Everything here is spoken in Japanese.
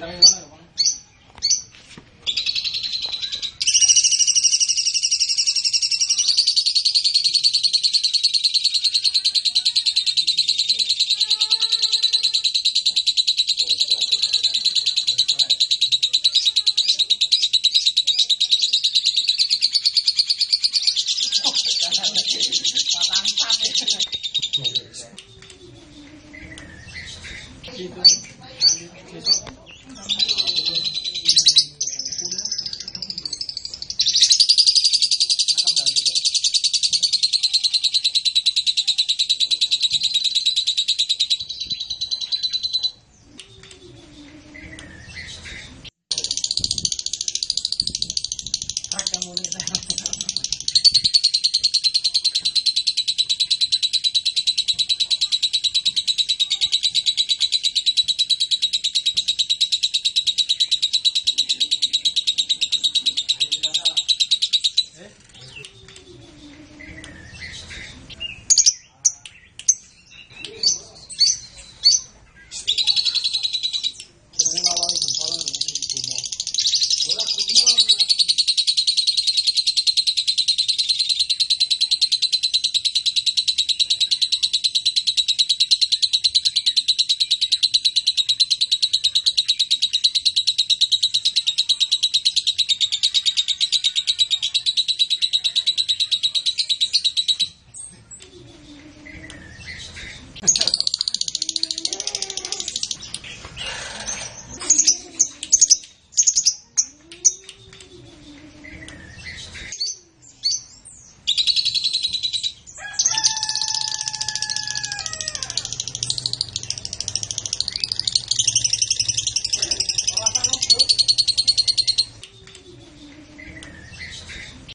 también bueno, bueno. Saca Gracias.